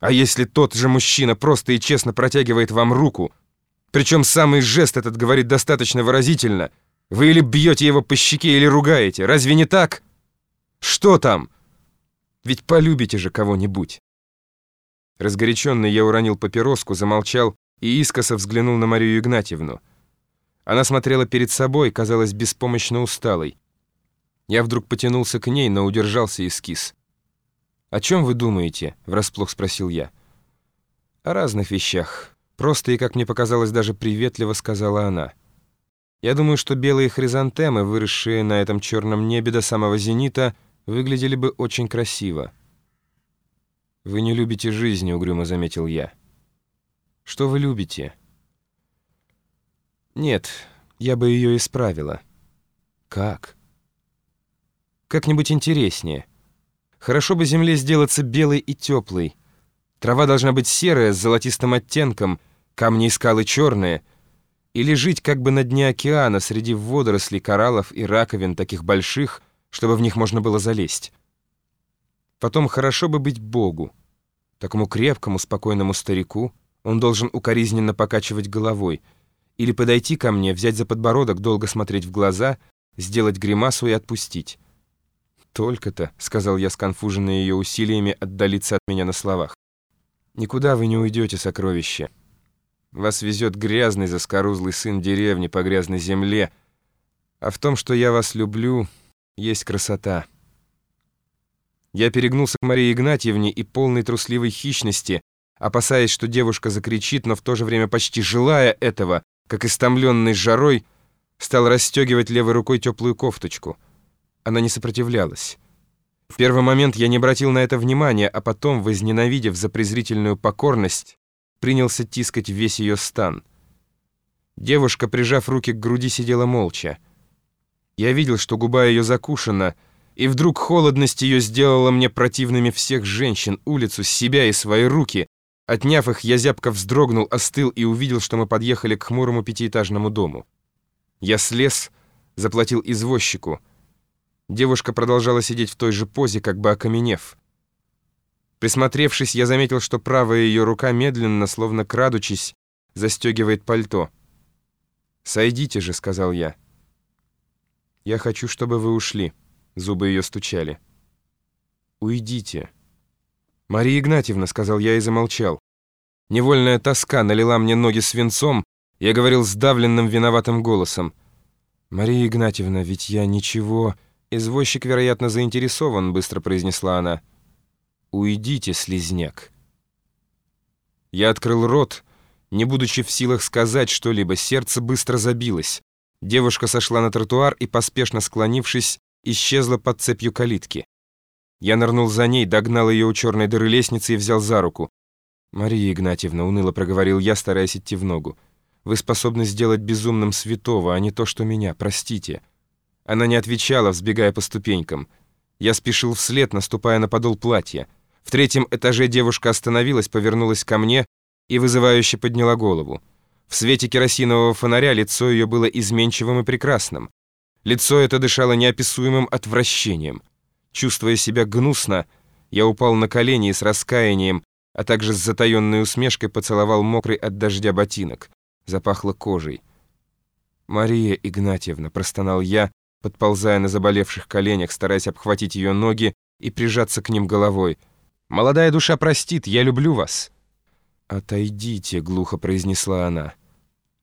А если тот же мужчина просто и честно протягивает вам руку, причем самый жест этот говорит достаточно выразительно, вы или бьете его по щеке, или ругаете, разве не так? Что там? Ведь полюбите же кого-нибудь. Разгоряченный я уронил папироску, замолчал и искоса взглянул на Марию Игнатьевну. Она смотрела перед собой, казалась беспомощно усталой. Я вдруг потянулся к ней, но удержался и скис. «О чем вы думаете?» — врасплох спросил я. «О разных вещах. Просто и, как мне показалось, даже приветливо сказала она. Я думаю, что белые хризантемы, выросшие на этом черном небе до самого зенита, выглядели бы очень красиво». «Вы не любите жизни», — угрюмо заметил я. «Что вы любите?» «Нет, я бы ее исправила». «Как?» «Как-нибудь интереснее». Хорошо бы земле сделаться белой и теплой. Трава должна быть серая, с золотистым оттенком, камни и скалы черные. Или жить как бы на дне океана, среди водорослей, кораллов и раковин, таких больших, чтобы в них можно было залезть. Потом хорошо бы быть Богу, такому крепкому, спокойному старику. Он должен укоризненно покачивать головой. Или подойти ко мне, взять за подбородок, долго смотреть в глаза, сделать гримасу и отпустить. «Только-то», — сказал я, сконфуженный ее усилиями отдалиться от меня на словах. «Никуда вы не уйдете, сокровище. Вас везет грязный заскорузлый сын деревни по грязной земле, а в том, что я вас люблю, есть красота». Я перегнулся к Марии Игнатьевне и полной трусливой хищности, опасаясь, что девушка закричит, но в то же время почти желая этого, как истомленный жарой, стал расстегивать левой рукой теплую кофточку — она не сопротивлялась. В первый момент я не обратил на это внимания, а потом, возненавидев за презрительную покорность, принялся тискать весь ее стан. Девушка, прижав руки к груди, сидела молча. Я видел, что губа ее закушена, и вдруг холодность ее сделала мне противными всех женщин, улицу, себя и свои руки. Отняв их, я зябко вздрогнул, остыл и увидел, что мы подъехали к хмурому пятиэтажному дому. Я слез, заплатил извозчику — Девушка продолжала сидеть в той же позе, как бы окаменев. Присмотревшись, я заметил, что правая ее рука медленно, словно крадучись, застегивает пальто. «Сойдите же», — сказал я. «Я хочу, чтобы вы ушли», — зубы ее стучали. «Уйдите». «Мария Игнатьевна», — сказал я и замолчал. Невольная тоска налила мне ноги свинцом, я говорил сдавленным виноватым голосом. «Мария Игнатьевна, ведь я ничего...» «Извозчик, вероятно, заинтересован», — быстро произнесла она. «Уйдите, слезняк». Я открыл рот, не будучи в силах сказать что-либо, сердце быстро забилось. Девушка сошла на тротуар и, поспешно склонившись, исчезла под цепью калитки. Я нырнул за ней, догнал ее у черной дыры лестницы и взял за руку. «Мария Игнатьевна», — уныло проговорил я, стараясь идти в ногу, «вы способны сделать безумным святого, а не то, что меня, простите». Она не отвечала, взбегая по ступенькам. Я спешил вслед, наступая на подол платья. В третьем этаже девушка остановилась, повернулась ко мне и вызывающе подняла голову. В свете керосинового фонаря лицо ее было изменчивым и прекрасным. Лицо это дышало неописуемым отвращением. Чувствуя себя гнусно, я упал на колени и с раскаянием, а также с затаенной усмешкой поцеловал мокрый от дождя ботинок. Запахло кожей. «Мария Игнатьевна», — простонал я, подползая на заболевших коленях, стараясь обхватить ее ноги и прижаться к ним головой. «Молодая душа простит, я люблю вас». «Отойдите», — глухо произнесла она.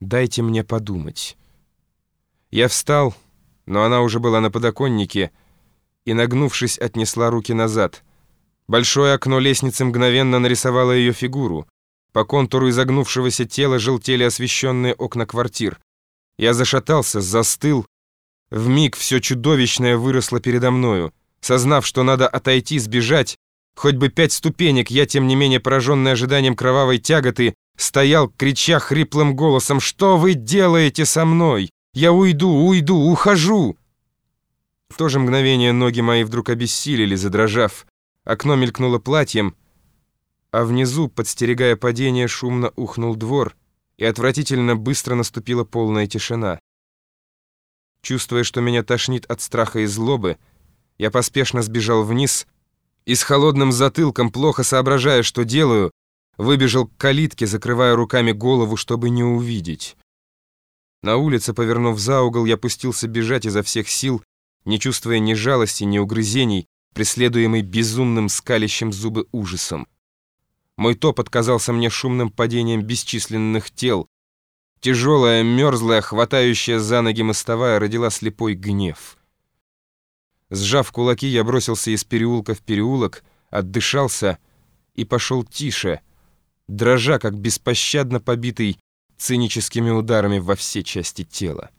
«Дайте мне подумать». Я встал, но она уже была на подоконнике и, нагнувшись, отнесла руки назад. Большое окно лестницы мгновенно нарисовало ее фигуру. По контуру изогнувшегося тела желтели освещенные окна квартир. Я зашатался, застыл, в миг все чудовищное выросло передо мною. Сознав, что надо отойти, сбежать, хоть бы пять ступенек, я, тем не менее, пораженный ожиданием кровавой тяготы, стоял, крича хриплым голосом, «Что вы делаете со мной? Я уйду, уйду, ухожу!» В то же мгновение ноги мои вдруг обессилели, задрожав. Окно мелькнуло платьем, а внизу, подстерегая падение, шумно ухнул двор, и отвратительно быстро наступила полная тишина. Чувствуя, что меня тошнит от страха и злобы, я поспешно сбежал вниз, и с холодным затылком, плохо соображая, что делаю, выбежал к калитке, закрывая руками голову, чтобы не увидеть. На улице, повернув за угол, я пустился бежать изо всех сил, не чувствуя ни жалости, ни угрызений, преследуемый безумным скалящим зубы ужасом. Мой топот казался мне шумным падением бесчисленных тел. Тяжелая, мерзлая, хватающая за ноги мостовая родила слепой гнев. Сжав кулаки, я бросился из переулка в переулок, отдышался и пошел тише, дрожа, как беспощадно побитый циническими ударами во все части тела.